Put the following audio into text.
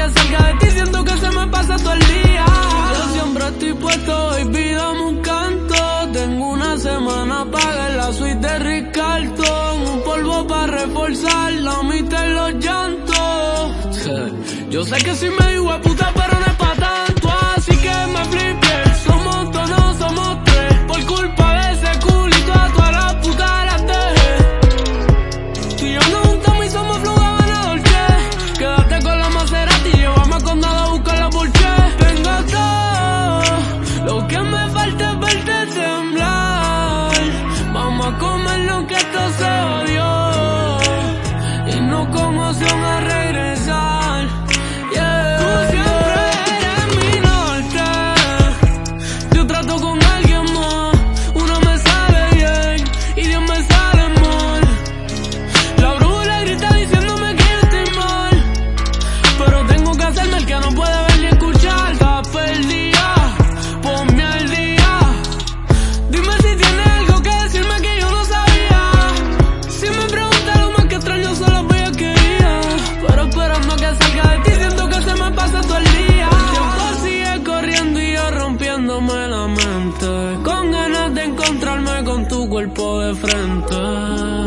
que cerca de ti siento que se me pasa todo el día. Yo siempre estoy puesto y pidamos un canto. Tengo una semana paga en la suite de Rick Carlton. Un polvo para reforzar la mitad en los llantos. Yo sé que si soy medio puta, pero nunca estos odios y no como se un arreglo. con ganas de encontrarme con tu cuerpo de frente.